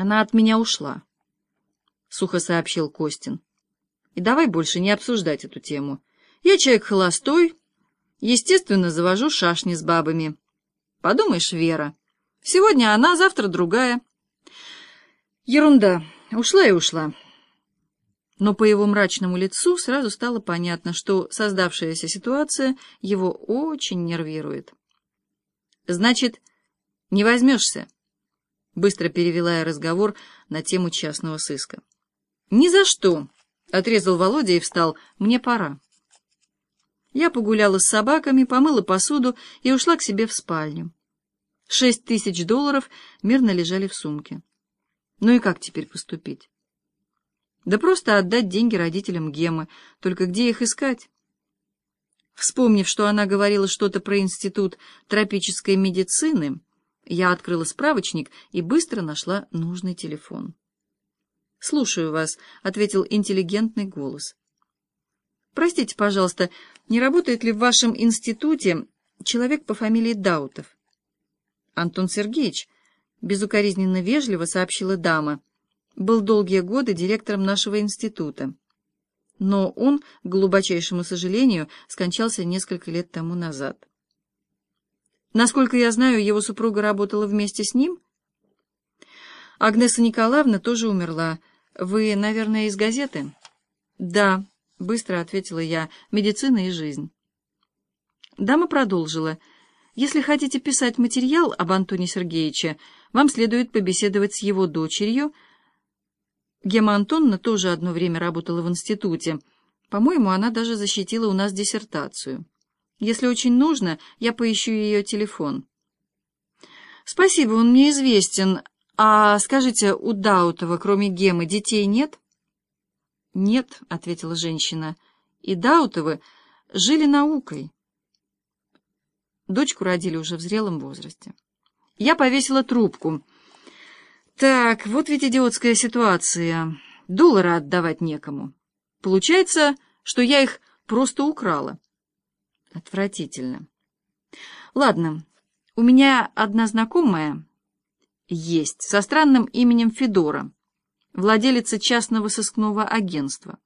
Она от меня ушла, — сухо сообщил Костин. И давай больше не обсуждать эту тему. Я человек холостой, естественно, завожу шашни с бабами. Подумаешь, Вера. Сегодня она, завтра другая. Ерунда. Ушла и ушла. Но по его мрачному лицу сразу стало понятно, что создавшаяся ситуация его очень нервирует. «Значит, не возьмешься?» Быстро перевела я разговор на тему частного сыска. «Ни за что!» — отрезал Володя и встал. «Мне пора». Я погуляла с собаками, помыла посуду и ушла к себе в спальню. Шесть тысяч долларов мирно лежали в сумке. Ну и как теперь поступить? Да просто отдать деньги родителям Гемы. Только где их искать? Вспомнив, что она говорила что-то про институт тропической медицины, я открыла справочник и быстро нашла нужный телефон. «Слушаю вас», — ответил интеллигентный голос. «Простите, пожалуйста, не работает ли в вашем институте человек по фамилии Даутов?» «Антон Сергеевич», — безукоризненно вежливо сообщила дама, — «был долгие годы директором нашего института. Но он, к глубочайшему сожалению, скончался несколько лет тому назад». «Насколько я знаю, его супруга работала вместе с ним?» «Агнеса Николаевна тоже умерла. Вы, наверное, из газеты?» «Да», — быстро ответила я, — «медицина и жизнь». Дама продолжила. Если хотите писать материал об Антоне Сергеевиче, вам следует побеседовать с его дочерью. Гема Антоновна тоже одно время работала в институте. По-моему, она даже защитила у нас диссертацию. Если очень нужно, я поищу ее телефон. Спасибо, он мне известен. А скажите, у Даутова, кроме Гемы, детей нет? Нет, — ответила женщина. И Даутовы жили наукой. Дочку родили уже в зрелом возрасте. Я повесила трубку. Так, вот ведь идиотская ситуация. Доллары отдавать некому. Получается, что я их просто украла. Отвратительно. Ладно, у меня одна знакомая есть со странным именем Федора, владелица частного сыскного агентства.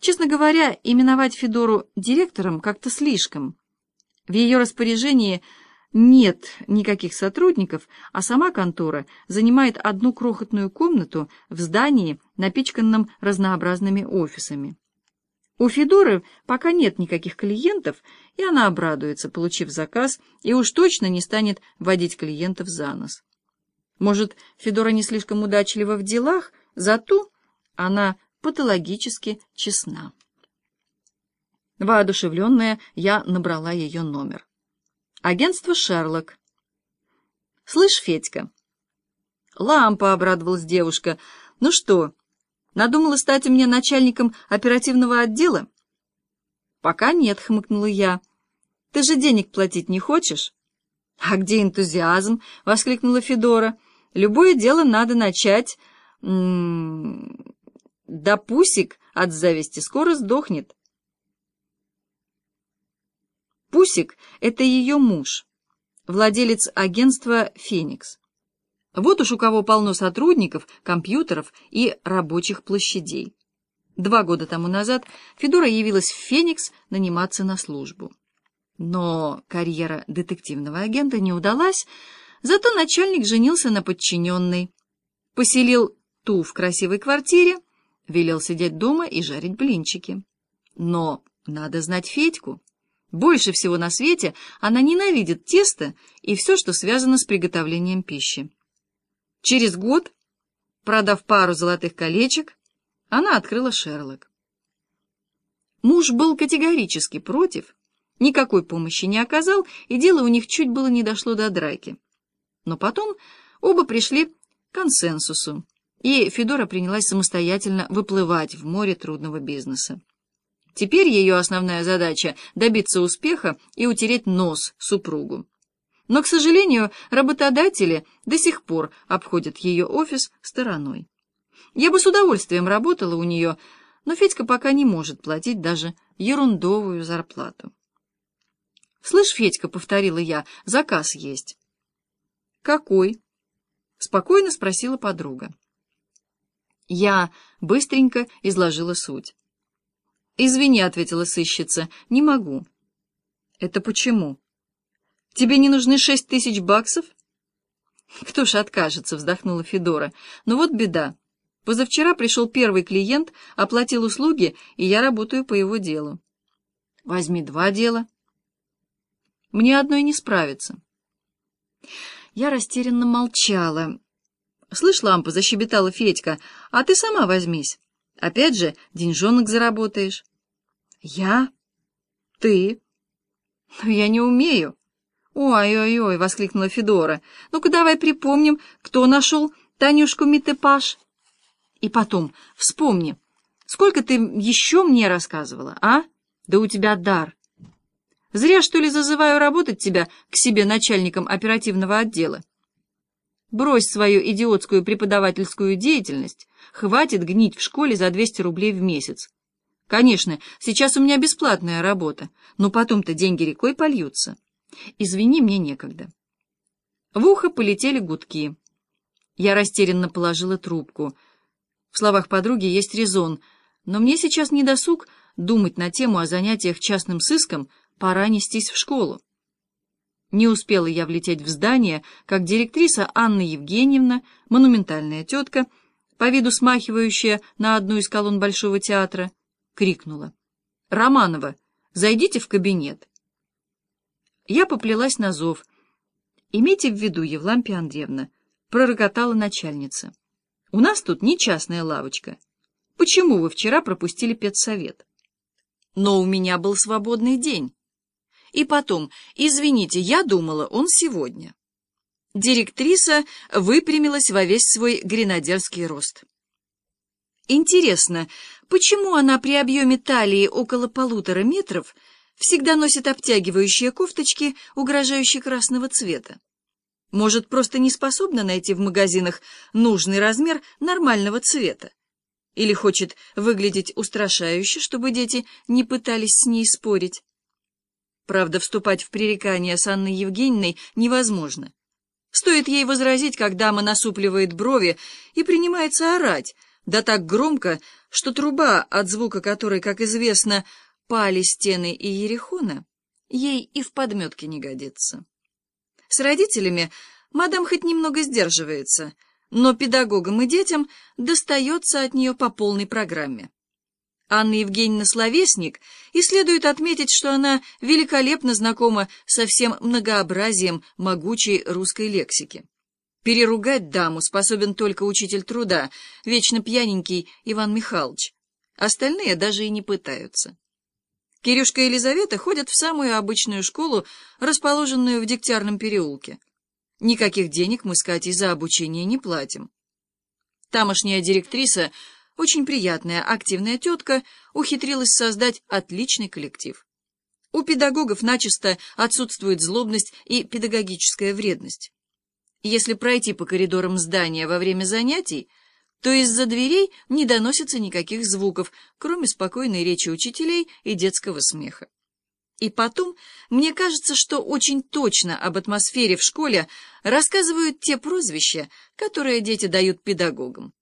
Честно говоря, именовать Федору директором как-то слишком. В ее распоряжении нет никаких сотрудников, а сама контора занимает одну крохотную комнату в здании, напичканном разнообразными офисами. У Федоры пока нет никаких клиентов, и она обрадуется, получив заказ, и уж точно не станет водить клиентов за нос. Может, Федора не слишком удачлива в делах, зато она патологически честна. Воодушевленная, я набрала ее номер. Агентство «Шерлок». «Слышь, Федька?» «Лампа», — обрадовалась девушка. «Ну что, надумала стать мне начальником оперативного отдела?» «Пока нет», — хмыкнула я. «Ты же денег платить не хочешь?» «А где энтузиазм?» — воскликнула Федора. «Любое дело надо начать...» -м -м, «Да пусик от зависти скоро сдохнет». Пусик — это ее муж, владелец агентства «Феникс». Вот уж у кого полно сотрудников, компьютеров и рабочих площадей. Два года тому назад Федора явилась в «Феникс» наниматься на службу. Но карьера детективного агента не удалась, зато начальник женился на подчиненной, поселил ту в красивой квартире, велел сидеть дома и жарить блинчики. Но надо знать Федьку. Больше всего на свете она ненавидит тесто и все, что связано с приготовлением пищи. Через год, продав пару золотых колечек, она открыла Шерлок. Муж был категорически против, никакой помощи не оказал, и дело у них чуть было не дошло до драки. Но потом оба пришли к консенсусу, и Федора принялась самостоятельно выплывать в море трудного бизнеса. Теперь ее основная задача — добиться успеха и утереть нос супругу. Но, к сожалению, работодатели до сих пор обходят ее офис стороной. Я бы с удовольствием работала у нее, но Федька пока не может платить даже ерундовую зарплату. «Слышь, Федька», — повторила я, — «заказ есть». «Какой?» — спокойно спросила подруга. Я быстренько изложила суть. «Извини», — ответила сыщица, — «не могу». «Это почему? Тебе не нужны шесть тысяч баксов?» «Кто ж откажется?» — вздохнула Федора. «Но вот беда. Позавчера пришел первый клиент, оплатил услуги, и я работаю по его делу». «Возьми два дела». «Мне одной не справиться». Я растерянно молчала. «Слышь, лампа!» — защебетала Федька. «А ты сама возьмись. Опять же, деньжонок заработаешь». «Я? Ты?» «Но я не умею». «Ой-ой-ой!» — воскликнула Федора. «Ну-ка давай припомним, кто нашел Танюшку Митепаш. И потом, вспомни, сколько ты еще мне рассказывала, а? Да у тебя дар. Зря, что ли, зазываю работать тебя к себе начальником оперативного отдела. Брось свою идиотскую преподавательскую деятельность, хватит гнить в школе за 200 рублей в месяц. Конечно, сейчас у меня бесплатная работа, но потом-то деньги рекой польются. Извини, мне некогда. В ухо полетели гудки. Я растерянно положила трубку. В словах подруги есть резон, но мне сейчас не досуг думать на тему о занятиях частным сыском, пора нестись в школу. Не успела я влететь в здание, как директриса Анна Евгеньевна, монументальная тетка, по виду смахивающая на одну из колонн Большого театра, крикнула. «Романова, зайдите в кабинет». Я поплелась на зов. «Имейте в виду, Евлампия Андреевна», — пророкотала начальница. «У нас тут не частная лавочка. Почему вы вчера пропустили педсовет?» «Но у меня был свободный день». И потом, извините, я думала, он сегодня. Директриса выпрямилась во весь свой гренадерский рост. Интересно, почему она при объеме талии около полутора метров всегда носит обтягивающие кофточки, угрожающие красного цвета? Может, просто не способна найти в магазинах нужный размер нормального цвета? Или хочет выглядеть устрашающе, чтобы дети не пытались с ней спорить? Правда, вступать в пререкание с Анной Евгеньевной невозможно. Стоит ей возразить, как дама насупливает брови и принимается орать, да так громко, что труба, от звука которой, как известно, пали стены и Ерехона, ей и в подметке не годится. С родителями мадам хоть немного сдерживается, но педагогам и детям достается от нее по полной программе. Анна Евгеньевна словесник, и следует отметить, что она великолепно знакома со всем многообразием могучей русской лексики. Переругать даму способен только учитель труда, вечно пьяненький Иван Михайлович. Остальные даже и не пытаются. Кирюшка и Елизавета ходят в самую обычную школу, расположенную в Дегтярном переулке. Никаких денег мы с Катей за обучение не платим. Тамошняя директриса — очень приятная, активная тетка ухитрилась создать отличный коллектив. У педагогов начисто отсутствует злобность и педагогическая вредность. Если пройти по коридорам здания во время занятий, то из-за дверей не доносится никаких звуков, кроме спокойной речи учителей и детского смеха. И потом, мне кажется, что очень точно об атмосфере в школе рассказывают те прозвища, которые дети дают педагогам.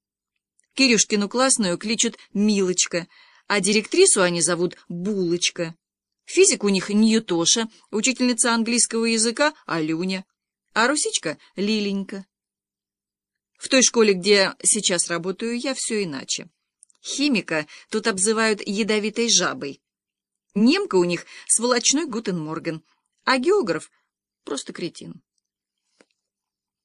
Кирюшкину классную кличут Милочка, а директрису они зовут Булочка. Физик у них Ньютоша, учительница английского языка Алюня, а русичка Лиленька. В той школе, где сейчас работаю я, все иначе. Химика тут обзывают ядовитой жабой. Немка у них сволочной Guten Morgen, а географ — просто кретин.